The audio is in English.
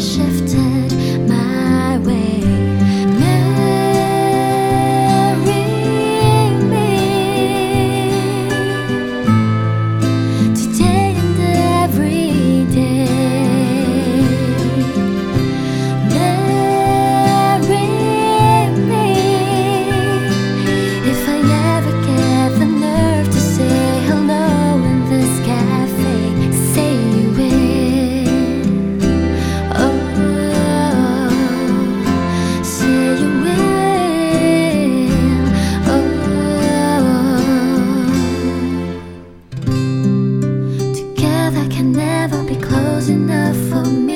shifted for me